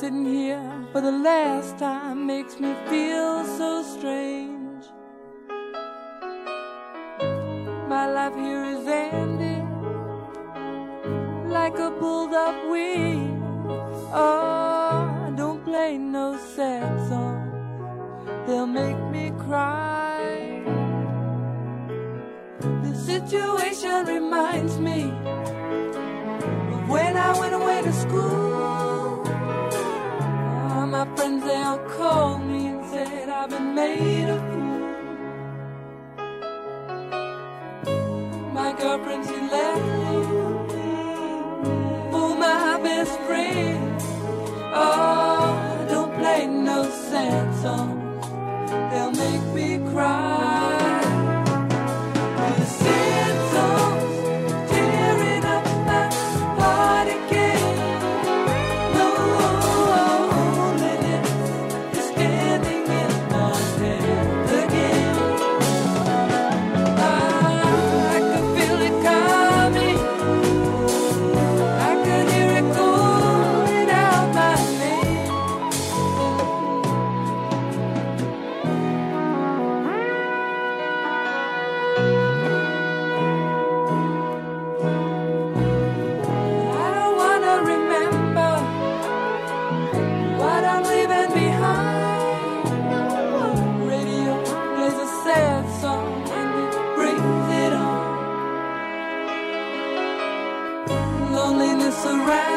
Sitting here for the last time makes me feel so strange. My life here is ending like a pulled up wing. Oh, don't play no sad song, they'll make me cry. The situation reminds me I've been made a fool. My girlfriend, she left me. Oh, my best friend. Oh, don't play no sad songs. They'll make me cry. surround